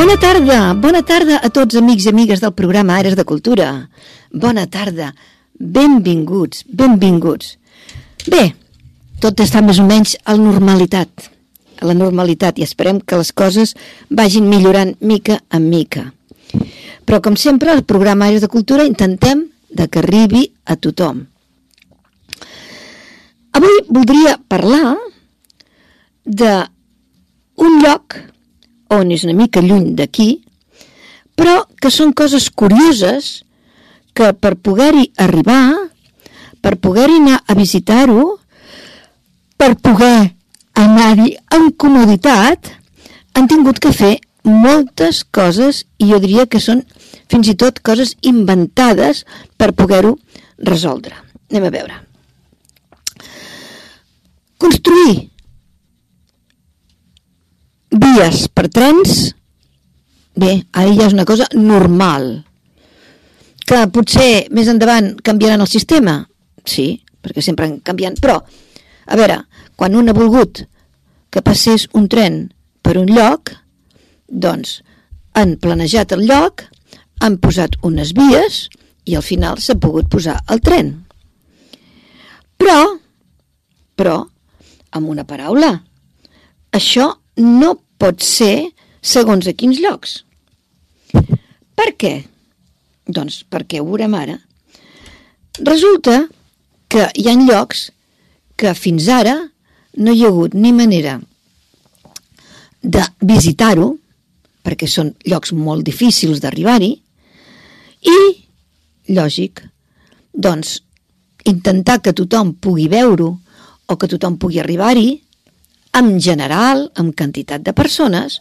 Bona tarda, bona tarda a tots amics i amigues del programa Aires de Cultura. Bona tarda, benvinguts, benvinguts. Bé, tot està més o menys a la normalitat, a la normalitat i esperem que les coses vagin millorant mica en mica. Però com sempre, al programa Aires de Cultura intentem de que arribi a tothom. Avui voldria parlar de un lloc on és una mica lluny d'aquí, però que són coses curioses que per poder-hi arribar, per poder-hi anar a visitar-ho, per poder anar-hi amb comoditat, han tingut que fer moltes coses i jo diria que són fins i tot coses inventades per poder-ho resoldre. Anem a veure. Construir vies per trens, bé, ara ja és una cosa normal. Que potser més endavant canviaran el sistema? Sí, perquè sempre han canviant. Però, a veure, quan un ha volgut que passés un tren per un lloc, doncs han planejat el lloc, han posat unes vies i al final s'ha pogut posar el tren. Però, però, amb una paraula, això no pot ser segons a quins llocs. Per què? Doncs perquè ho veurem ara. Resulta que hi ha llocs que fins ara no hi ha hagut ni manera de visitar-ho, perquè són llocs molt difícils d'arribar-hi, i, lògic, doncs, intentar que tothom pugui veure-ho o que tothom pugui arribar-hi, en general, amb quantitat de persones,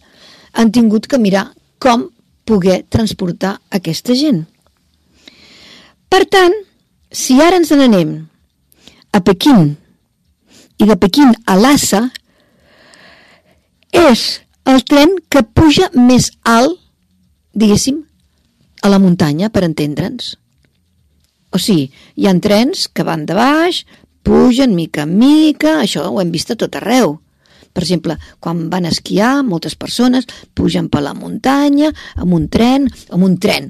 han tingut que mirar com poder transportar aquesta gent. Per tant, si ara ens n'anem a Pequín i de Pequín a Lhasa, és el tren que puja més alt, diguéssim, a la muntanya, per entendre'ns. O sigui, hi ha trens que van de baix, pugen mica en mica, això ho hem vist a tot arreu. Per exemple, quan van esquiar, moltes persones pugen per la muntanya amb un tren, amb un tren,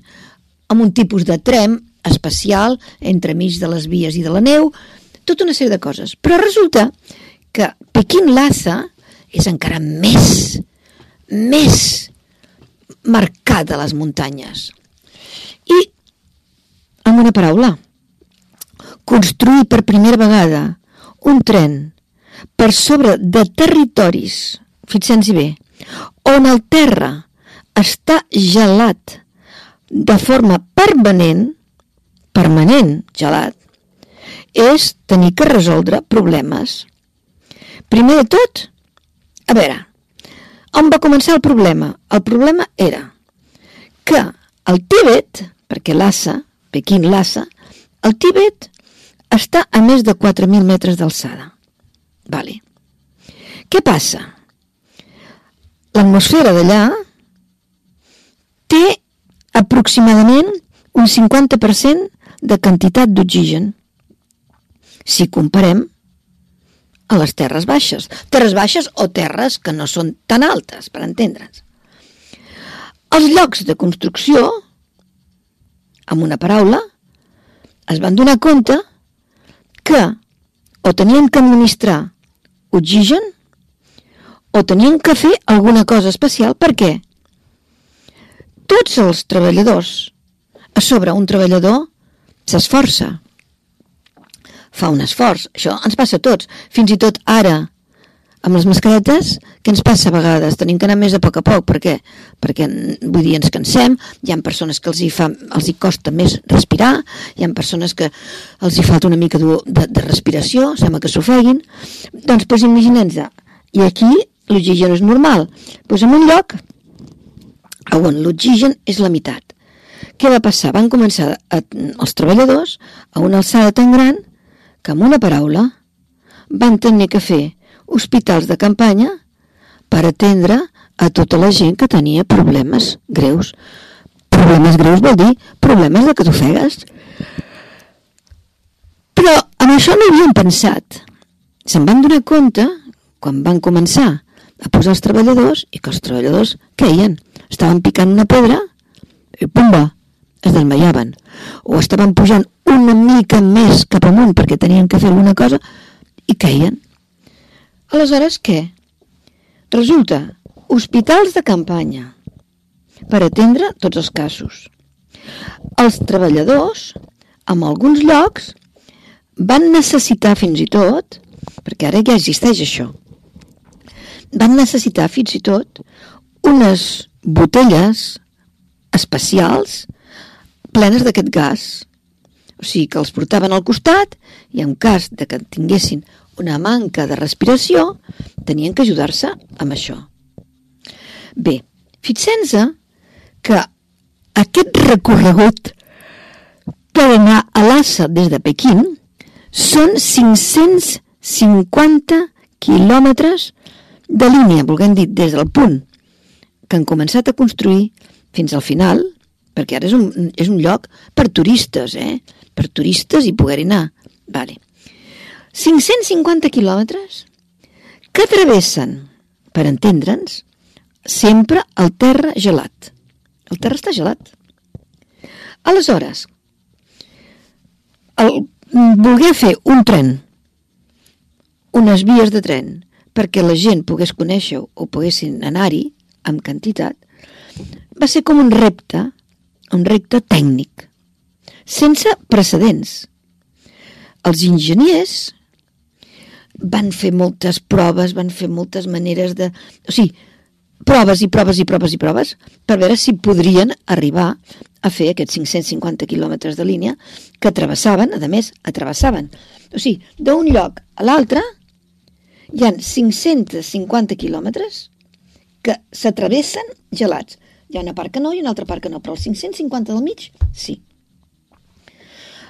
amb un tipus de tren especial entremig de les vies i de la neu, tota una sèrie de coses. Però resulta que Pequín-Lhasa és encara més, més marcat a les muntanyes. I, amb una paraula, construir per primera vegada un tren per sobre de territoris, fixem-s'hi bé, on el terra està gelat de forma permanent, permanent gelat, és tenir que resoldre problemes. Primer de tot, a veure, on va començar el problema? El problema era que el Tíbet, perquè Lhasa, Pequín Lhasa, el Tíbet està a més de 4.000 metres d'alçada. Vale. Què passa? L'atmosfera d'allà té aproximadament un 50% de quantitat d'oxigen si comparem a les terres baixes. Terres baixes o terres que no són tan altes, per entendre'ns. Els llocs de construcció, amb una paraula, es van donar compte que o tenien que administrar oxigen o tenien que fer alguna cosa especial. Per què? Tots els treballadors, a sobre un treballador s'esforça, fa un esforç. Això ens passa a tots. Fins i tot ara, amb les mascaretes, que ens passa a vegades? Tenim que anar més a poc a poc. Per què? Perquè, vull dir, ens cansem, hi ha persones que els hi, fa, els hi costa més respirar, hi ha persones que els hi falta una mica de, de, de respiració, sembla que s'ofeguin. Doncs, doncs imaginem-nos, i aquí l'oxigen és normal. Doncs en un lloc on l'oxigen és la meitat. Què va passar? Van començar a, els treballadors a una alçada tan gran que, amb una paraula, van tenir que fer hospitals de campanya per atendre a tota la gent que tenia problemes greus. Problemes greus vol dir problemes de que t'ofegues. Però amb això no havien pensat. Se'n van donar compte, quan van començar a posar els treballadors, i que els treballadors queien. Estaven picant una pedra i pumba, es desmaiaven. O estaven pujant una mica més cap amunt perquè tenien que fer alguna cosa i queien. Aleshores, què? Resulta, hospitals de campanya per atendre tots els casos. Els treballadors, en alguns llocs, van necessitar fins i tot, perquè ara ja existeix això, van necessitar fins i tot unes botelles especials plenes d'aquest gas. O sigui, que els portaven al costat i en cas de que tinguessin una manca de respiració, tenien que ajudar-se amb això. Bé, fixem-se que aquest recorregut per anar a l'Assa des de Pequín són 550 quilòmetres de línia, volguem dir, des del punt que han començat a construir fins al final, perquè ara és un, és un lloc per turistes, eh? per turistes i poder-hi anar. Vale. 550 quilòmetres que travessen, per entendre'ns, sempre el terra gelat. El terra està gelat. Aleshores, el, voler fer un tren, unes vies de tren, perquè la gent pogués conèixer o poguessin anar-hi amb quantitat, va ser com un repte, un repte tècnic, sense precedents. Els enginyers van fer moltes proves, van fer moltes maneres de... O sigui, proves i proves i proves i proves per veure si podrien arribar a fer aquests 550 quilòmetres de línia que travessaven, a més, atravessaven. O sigui, d'un lloc a l'altre hi han 550 quilòmetres que s'atravessen gelats. Hi ha una part que no i una altra part que no, però els 550 del mig, sí.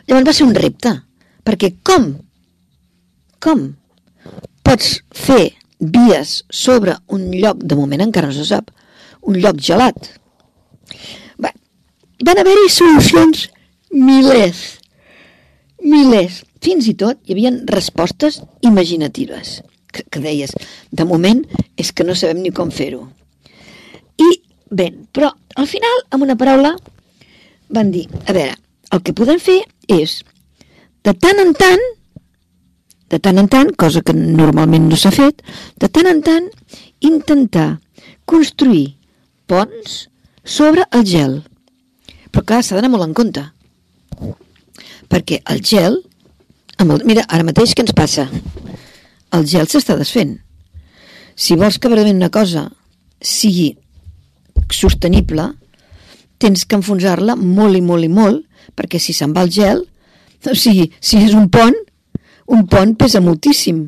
Llavors va ser un repte, perquè com? Com pots fer vies sobre un lloc, de moment encara no se sap, un lloc gelat? Bé, van haver-hi solucions milers, milers. Fins i tot hi havia respostes imaginatives que, que deies, de moment és que no sabem ni com fer-ho. I bé, però al final, amb una paraula, van dir, a veure, el que podem fer és, de tant en tant, de tant en tant, cosa que normalment no s'ha fet, de tant en tant, intentar construir ponts sobre el gel. Però clar, s'ha d'anar molt en compte. Perquè el gel, amb el, mira, ara mateix què ens passa? el gel s'està desfent. Si vols que verdaderament una cosa sigui sostenible, tens que enfonsar-la molt i molt i molt, perquè si se'n va el gel, o sigui, si és un pont, un pont pesa moltíssim.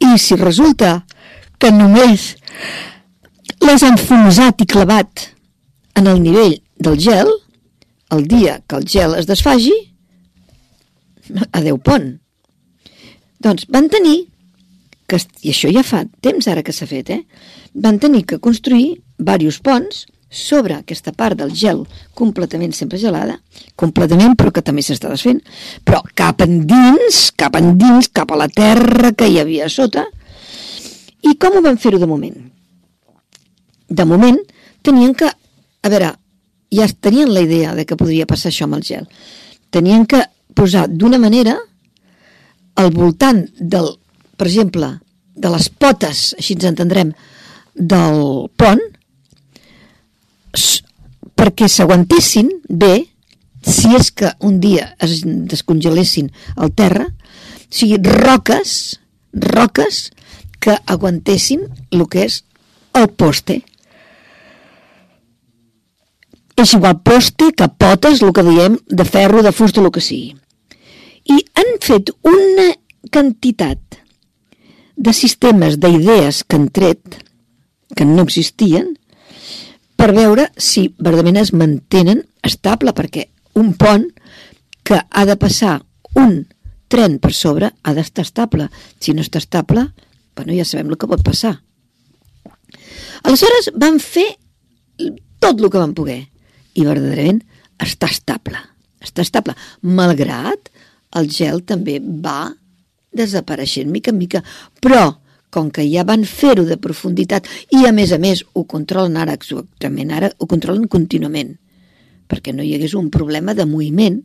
I si resulta que només l'has enfonsat i clavat en el nivell del gel, el dia que el gel es desfagi, adeu pont. Doncs van tenir, que, i això ja fa temps ara que s'ha fet, eh? van tenir que construir diversos ponts sobre aquesta part del gel completament sempre gelada, completament però que també s'està desfent, però cap endins, cap endins, cap a la terra que hi havia sota. I com ho van fer-ho de moment? De moment tenien que, a veure, ja tenien la idea de que podria passar això amb el gel. Tenien que posar d'una manera al voltant del, per exemple, de les potes, així ens entendrem, del pont, perquè s'aguantessin bé, si és que un dia es descongelessin al terra, o sigui, roques, roques que aguantessin el que és el poste. És igual poste que potes, el que diem, de ferro, de fusta, el que sigui i han fet una quantitat de sistemes d'idees que han tret, que no existien, per veure si verdaderament es mantenen estable, perquè un pont que ha de passar un tren per sobre ha d'estar estable. Si no està estable, bueno, ja sabem el que pot passar. Aleshores van fer tot el que van poder i verdaderament està estable. Està estable, malgrat el gel també va desapareixent mica en mica, però com que ja van fer-ho de profunditat i a més a més ho controlen ara exactament, ara ho controlen contínuament perquè no hi hagués un problema de moviment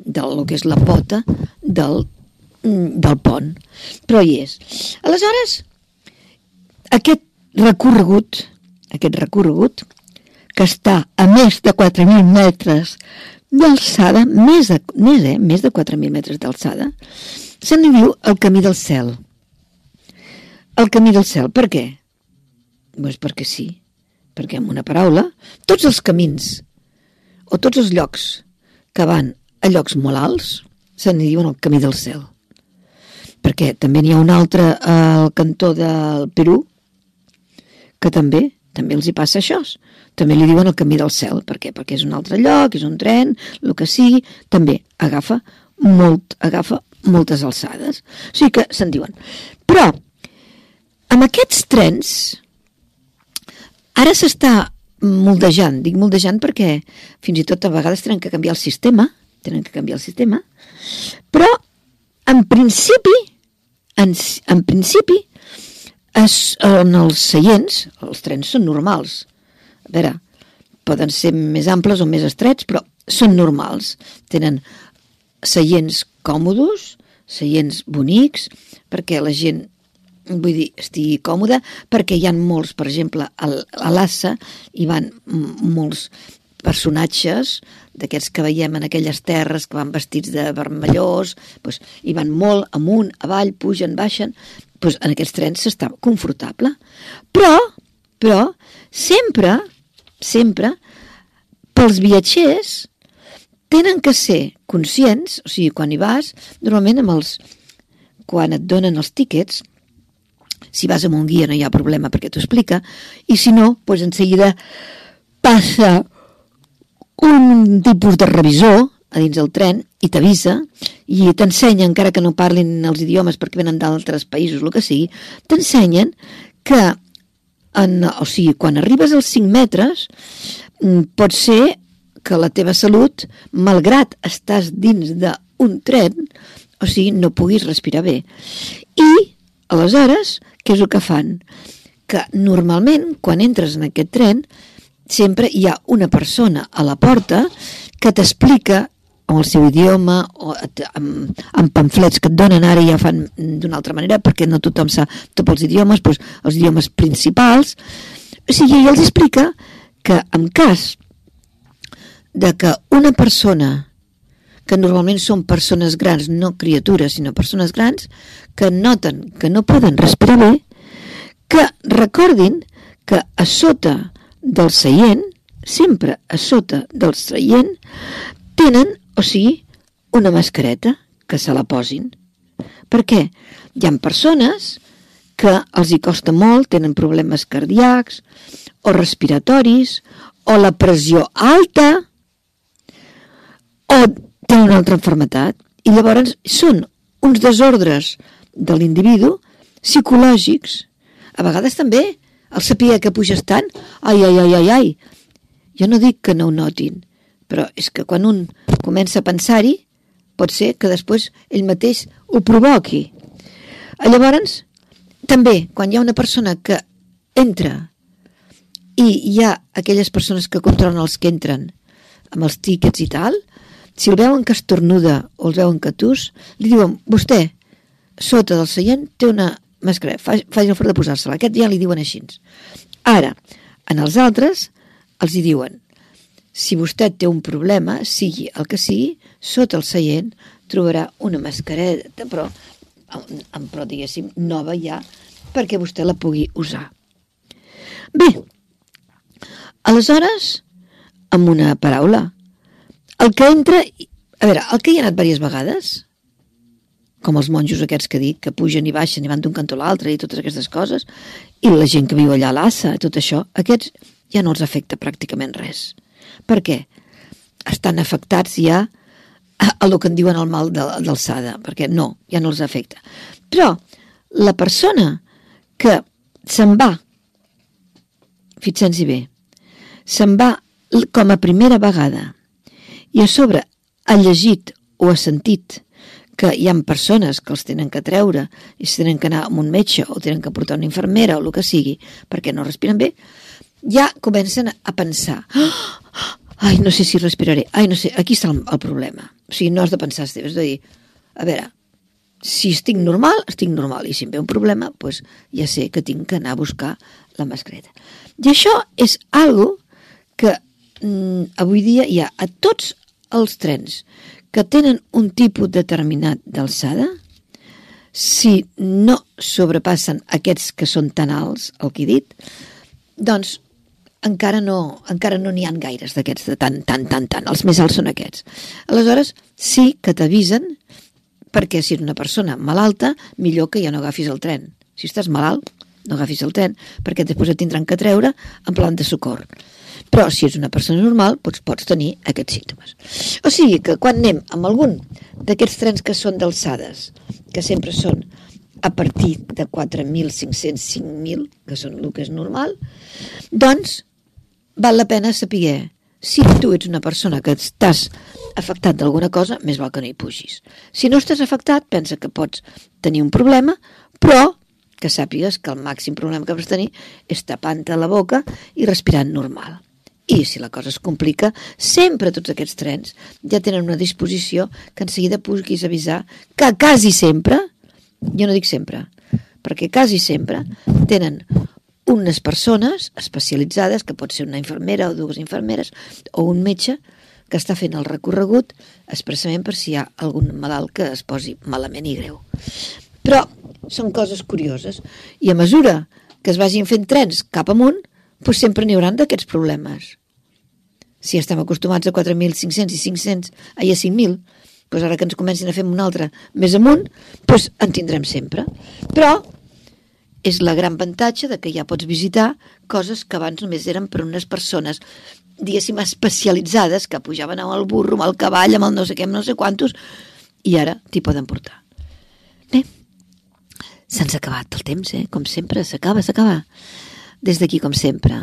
del que és la pota del, del pont però hi és aleshores aquest recorregut aquest recorregut que està a més de 4.000 metres d'alçada, més, de, més, eh, més de 4.000 metres d'alçada, se n'hi diu el camí del cel. El camí del cel, per què? Pues perquè sí, perquè amb una paraula, tots els camins o tots els llocs que van a llocs molt alts se n'hi diuen el camí del cel. Perquè també n'hi ha un altre al cantó del Perú que també també els hi passa això. També li diuen el camí del cel. Per què? Perquè és un altre lloc, és un tren, el que sigui, també agafa molt, agafa moltes alçades. O sigui que se'n diuen. Però, amb aquests trens, ara s'està moldejant. Dic moldejant perquè fins i tot a vegades tenen que canviar el sistema, tenen que canviar el sistema, però en principi, en, en principi, es, en els seients, els trens són normals. A veure, poden ser més amples o més estrets, però són normals. Tenen seients còmodes, seients bonics, perquè la gent vull dir, estigui còmoda, perquè hi ha molts, per exemple, a l'Assa hi van molts personatges d'aquests que veiem en aquelles terres que van vestits de vermellós, doncs, hi van molt amunt, avall, pugen, baixen, doncs en aquests trens s'està confortable. Però, però, sempre, sempre, pels viatgers tenen que ser conscients, o sigui, quan hi vas, normalment amb els, quan et donen els tíquets, si vas amb un guia no hi ha problema perquè t'ho explica, i si no, doncs en seguida passa un tipus de revisor a dins del tren i t'avisa i t'ensenya, encara que no parlin els idiomes perquè venen d'altres països, el que sigui, t'ensenyen que en, o sigui, quan arribes als 5 metres mm, pot ser que la teva salut, malgrat estàs dins d'un tren, o sigui, no puguis respirar bé. I, aleshores, què és el que fan? Que normalment, quan entres en aquest tren, sempre hi ha una persona a la porta que t'explica amb el seu idioma o amb, amb pamflets que et donen ara ja fan d'una altra manera perquè no tothom sap tots els idiomes doncs els idiomes principals o sigui, ell els explica que en cas de que una persona que normalment són persones grans, no criatures, sinó persones grans, que noten que no poden respirar bé, que recordin que a sota del seient, sempre a sota del seient, tenen, o sigui, una mascareta que se la posin. Per què? Hi ha persones que els hi costa molt, tenen problemes cardíacs o respiratoris o la pressió alta o tenen una altra enfermetat i llavors són uns desordres de l'individu psicològics a vegades també el saber que puges tant, ai, ai, ai, ai, ai. Jo no dic que no ho notin, però és que quan un comença a pensar-hi, pot ser que després ell mateix ho provoqui. Llavors, també, quan hi ha una persona que entra i hi ha aquelles persones que controlen els que entren amb els tíquets i tal, si el veuen que estornuda o els veuen que tus, li diuen, vostè, sota del seient, té una mascareta, faci, el fort de posar-se-la. Aquest ja li diuen així. Ara, en els altres els hi diuen si vostè té un problema, sigui el que sigui, sota el seient trobarà una mascareta, però, però diguéssim, nova ja, perquè vostè la pugui usar. Bé, aleshores, amb una paraula, el que entra... A veure, el que hi ha anat diverses vegades, com els monjos aquests que dic, que pugen i baixen i van d'un cantó a l'altre i totes aquestes coses, i la gent que viu allà a l'Assa, tot això, aquests ja no els afecta pràcticament res. Per què? Estan afectats ja a, el que en diuen el mal d'alçada, perquè no, ja no els afecta. Però la persona que se'n va, fixem-s'hi bé, se'n va com a primera vegada i a sobre ha llegit o ha sentit que hi ha persones que els tenen que treure i si tenen que anar amb un metge o tenen que portar una infermera o el que sigui perquè no respiren bé, ja comencen a pensar oh, ai, no sé si respiraré, ai, no sé, aquí està el, el problema. O sigui, no has de pensar, és de dir, a veure, si estic normal, estic normal, i si em ve un problema, doncs ja sé que tinc que anar a buscar la mascareta. I això és algo que mm, avui dia hi ha a tots els trens que tenen un tipus determinat d'alçada, si no sobrepassen aquests que són tan alts, el que he dit, doncs encara no encara no n'hi han gaires d'aquests de tan, tan, tan, tan. Els més alts són aquests. Aleshores, sí que t'avisen perquè si és una persona malalta, millor que ja no agafis el tren. Si estàs malalt, no agafis el tren, perquè després et tindran que treure en plan de socor. Però si és una persona normal, pots, pots tenir aquests símptomes. O sigui que quan anem amb algun d'aquests trens que són d'alçades, que sempre són a partir de 4.500, 5.000, que són el que és normal, doncs val la pena saber si tu ets una persona que estàs afectat d'alguna cosa, més val que no hi pugis. Si no estàs afectat, pensa que pots tenir un problema, però que sàpigues que el màxim problema que pots tenir és tapant-te la boca i respirant normal. I si la cosa es complica, sempre tots aquests trens ja tenen una disposició que en seguida puguis avisar que quasi sempre, jo no dic sempre, perquè quasi sempre tenen unes persones especialitzades, que pot ser una infermera o dues infermeres, o un metge, que està fent el recorregut expressament per si hi ha algun malalt que es posi malament i greu. Però són coses curioses i a mesura que es vagin fent trens cap amunt, doncs sempre n'hi hauran d'aquests problemes. Si estem acostumats a 4.500 i 500, ai, a 5.000, doncs ara que ens comencin a fer un altre més amunt, doncs en tindrem sempre. Però és la gran avantatge de que ja pots visitar coses que abans només eren per unes persones diguéssim especialitzades que pujaven amb el burro, amb el cavall, amb el no sé què, no sé quantos i ara t'hi poden portar bé se'ns ha acabat el temps, eh? com sempre s'acaba, s'acaba des d'aquí com sempre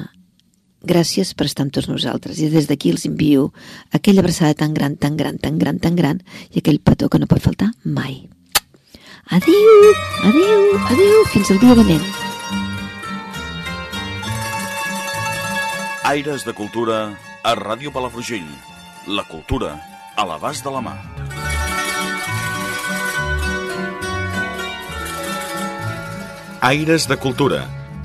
gràcies per estar amb tots nosaltres i des d'aquí els envio aquella abraçada tan gran, tan gran, tan gran, tan gran i aquell petó que no pot faltar mai Adéu, adéu, adéu, fins el dia vinent. Aires de Cultura a Ràdio Palafrugell. La cultura a l'abast de la mà. Aires de Cultura,